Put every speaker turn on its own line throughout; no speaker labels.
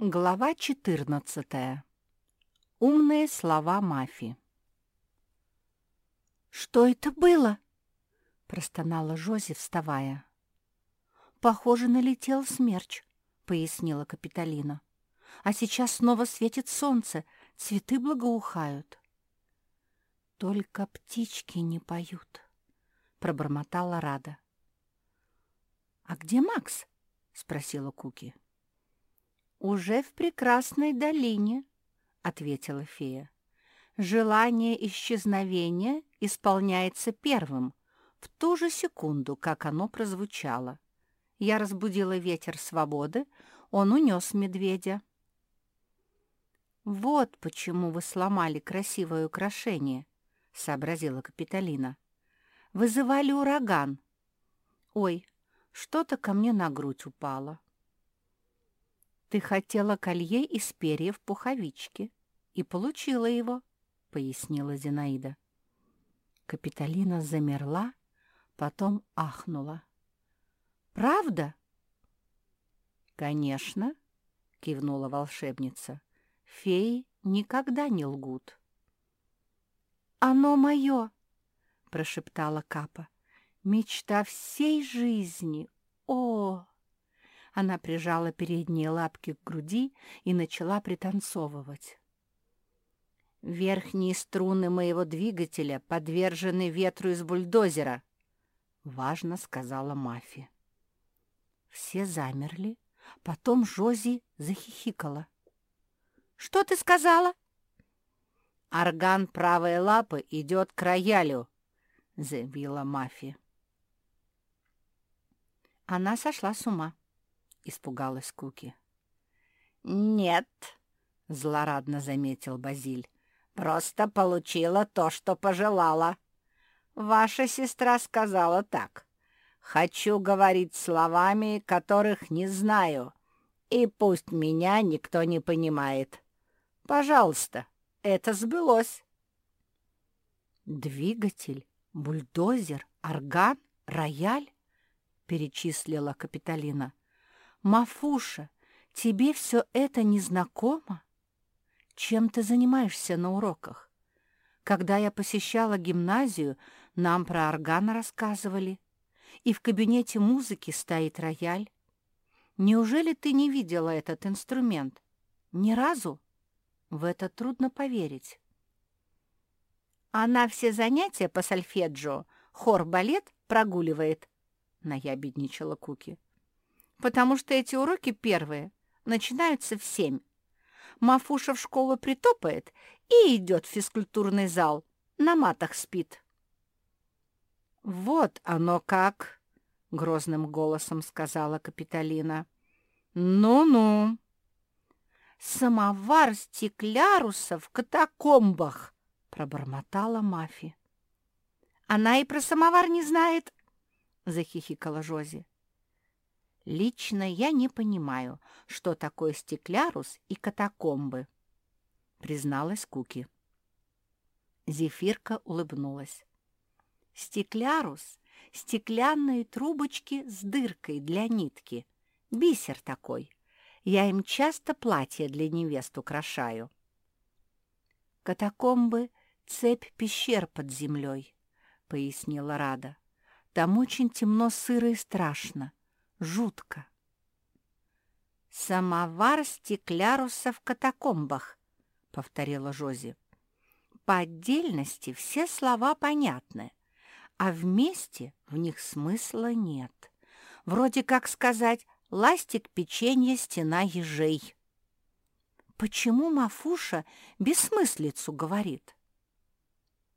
Глава 14. Умные слова Мафи. «Что это было?» — простонала Жози, вставая. «Похоже, налетел смерч», — пояснила Капитолина. «А сейчас снова светит солнце, цветы благоухают». «Только птички не поют», — пробормотала Рада. «А где Макс?» — спросила Куки. «Уже в прекрасной долине», — ответила фея. «Желание исчезновения исполняется первым, в ту же секунду, как оно прозвучало. Я разбудила ветер свободы, он унес медведя». «Вот почему вы сломали красивое украшение», — сообразила Капитолина. «Вызывали ураган. Ой, что-то ко мне на грудь упало». «Ты хотела колье из перьев пуховички и получила его», — пояснила Зинаида. Капитолина замерла, потом ахнула. «Правда?» «Конечно», — кивнула волшебница. «Феи никогда не лгут». «Оно мое!» — прошептала Капа. «Мечта всей жизни! О!» Она прижала передние лапки к груди и начала пританцовывать. «Верхние струны моего двигателя подвержены ветру из бульдозера», — важно сказала Мафи. Все замерли, потом Жози захихикала. «Что ты сказала?» «Орган правой лапы идет к роялю», — заявила Мафи. Она сошла с ума испугалась Куки. «Нет», — злорадно заметил Базиль, — «просто получила то, что пожелала. Ваша сестра сказала так. Хочу говорить словами, которых не знаю, и пусть меня никто не понимает. Пожалуйста, это сбылось». «Двигатель, бульдозер, орган, рояль?» — перечислила Капитолина. «Мафуша, тебе все это незнакомо? Чем ты занимаешься на уроках? Когда я посещала гимназию, нам про орган рассказывали, и в кабинете музыки стоит рояль. Неужели ты не видела этот инструмент? Ни разу? В это трудно поверить». «Она все занятия по сольфеджио, хор-балет прогуливает», — наябедничала Куки потому что эти уроки первые начинаются в семь. Мафуша в школу притопает и идет в физкультурный зал, на матах спит. «Вот оно как!» — грозным голосом сказала Капитолина. «Ну-ну!» «Самовар стекляруса в катакомбах!» — пробормотала Мафи. «Она и про самовар не знает!» — захихикала Жози. Лично я не понимаю, что такое стеклярус и катакомбы, призналась Куки. Зефирка улыбнулась. Стеклярус — стеклянные трубочки с дыркой для нитки. Бисер такой. Я им часто платье для невест украшаю. Катакомбы — цепь пещер под землей, — пояснила Рада. Там очень темно, сыро и страшно. Жутко. «Самовар стекляруса в катакомбах», — повторила Жози. «По отдельности все слова понятны, а вместе в них смысла нет. Вроде как сказать «ластик печенье, стена ежей». Почему Мафуша бессмыслицу говорит?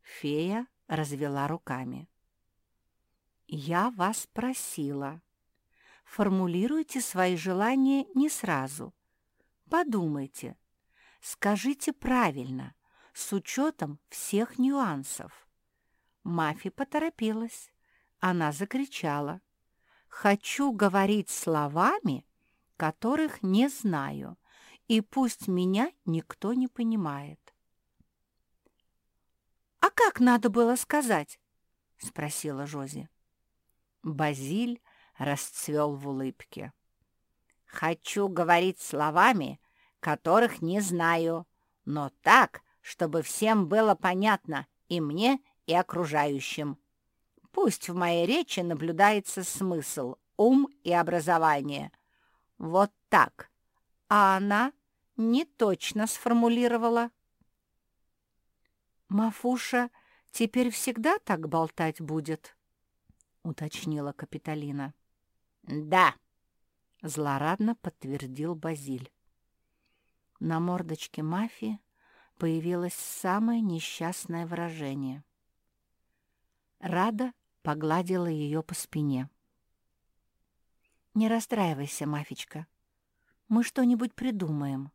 Фея развела руками. «Я вас просила», формулируйте свои желания не сразу. Подумайте, скажите правильно, с учетом всех нюансов. Мафи поторопилась. Она закричала. «Хочу говорить словами, которых не знаю, и пусть меня никто не понимает». «А как надо было сказать?» — спросила Жози. Базиль расцвел в улыбке. «Хочу говорить словами, которых не знаю, но так, чтобы всем было понятно и мне, и окружающим. Пусть в моей речи наблюдается смысл, ум и образование. Вот так. А она не точно сформулировала. «Мафуша теперь всегда так болтать будет?» — уточнила Капитолина. «Да», — злорадно подтвердил Базиль. На мордочке мафии появилось самое несчастное выражение. Рада погладила ее по спине. «Не расстраивайся, Мафичка. Мы что-нибудь придумаем».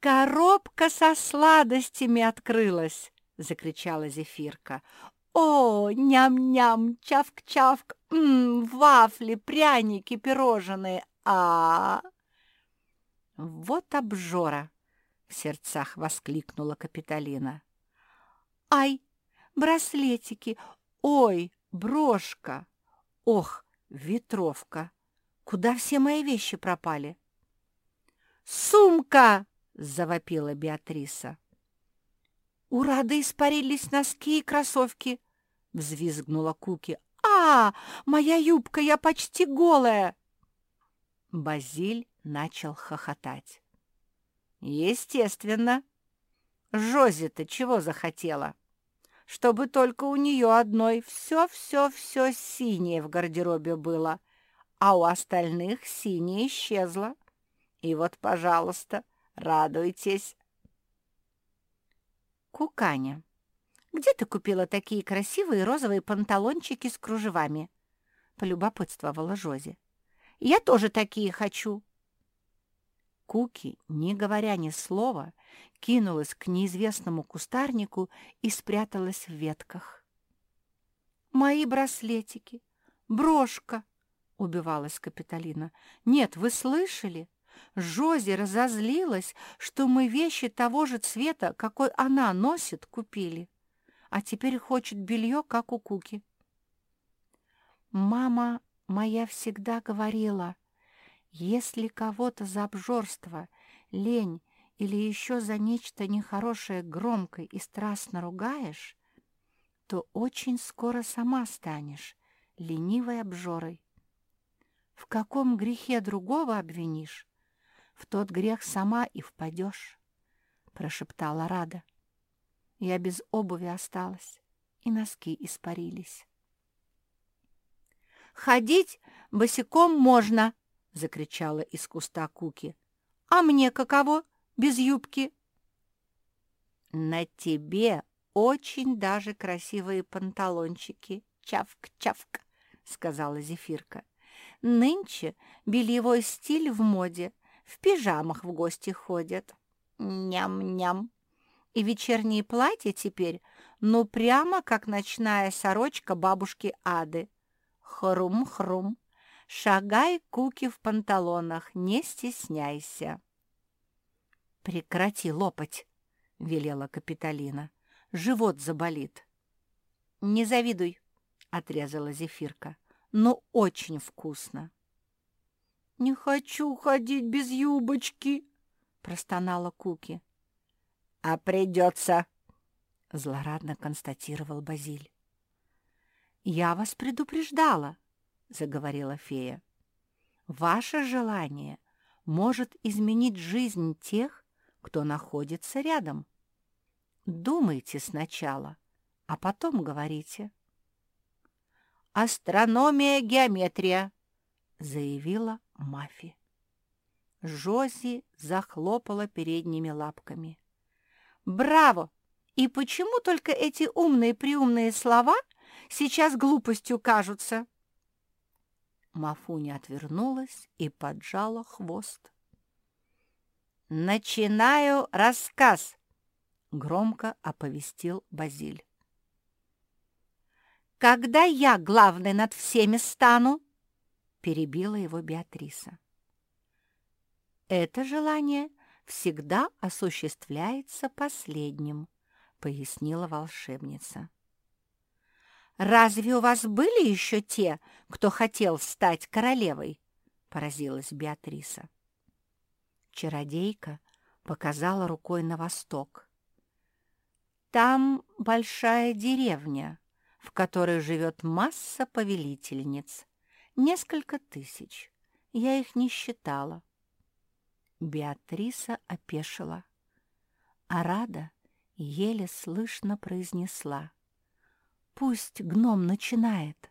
«Коробка со сладостями открылась!» — закричала Зефирка. «О, ням-ням, чавк-чавк, вафли, пряники, пирожные, а, -а, -а «Вот обжора!» — в сердцах воскликнула Капитолина. «Ай, браслетики! Ой, брошка! Ох, ветровка! Куда все мои вещи пропали?» «Сумка!» — завопила Беатриса. «У Рады испарились носки и кроссовки!» — взвизгнула Куки. «А, моя юбка, я почти голая!» Базиль начал хохотать. «Естественно. Жози-то чего захотела? Чтобы только у нее одной все-все-все синее в гардеробе было, а у остальных синее исчезло. И вот, пожалуйста, радуйтесь». «Куканя, где ты купила такие красивые розовые панталончики с кружевами?» — полюбопытствовала Жози. «Я тоже такие хочу». Куки, не говоря ни слова, кинулась к неизвестному кустарнику и спряталась в ветках. «Мои браслетики! Брошка!» — убивалась Капитолина. «Нет, вы слышали? Жози разозлилась, что мы вещи того же цвета, какой она носит, купили, а теперь хочет белье, как у Куки». «Мама моя всегда говорила», если кого-то за обжорство, лень или еще за нечто нехорошее громко и страстно ругаешь, то очень скоро сама станешь ленивой обжорой. В каком грехе другого обвинишь, в тот грех сама и впадешь, — прошептала Рада. Я без обуви осталась, и носки испарились. «Ходить босиком можно!» — закричала из куста Куки. «А мне каково без юбки?» «На тебе очень даже красивые панталончики. Чавк-чавк», — сказала Зефирка. «Нынче бельевой стиль в моде, в пижамах в гости ходят. Ням-ням. И вечерние платья теперь, ну прямо как ночная сорочка бабушки Ады. Хрум-хрум. Шагай, Куки, в панталонах, не стесняйся. «Прекрати лопать», — велела Капитолина. «Живот заболит». «Не завидуй», — отрезала Зефирка. «Но очень вкусно». «Не хочу ходить без юбочки», — простонала Куки. «А придется», — злорадно констатировал Базиль. «Я вас предупреждала», — заговорила фея. «Ваше желание может изменить жизнь тех, кто находится рядом. Думайте сначала, а потом говорите». «Астрономия, геометрия», — заявила Мафи. Жози захлопала передними лапками. «Браво! И почему только эти умные-приумные слова сейчас глупостью кажутся?» Мафуня отвернулась и поджала хвост. «Начинаю рассказ!» — громко оповестил Базиль. «Когда я главный над всеми стану?» — перебила его Беатриса. «Это желание всегда осуществляется последним», — пояснила волшебница. «Разве у вас были еще те, кто хотел стать королевой?» — поразилась Беатриса. Чародейка показала рукой на восток. «Там большая деревня, в которой живет масса повелительниц. Несколько тысяч. Я их не считала». Беатриса опешила. А Рада еле слышно произнесла. «Пусть гном начинает».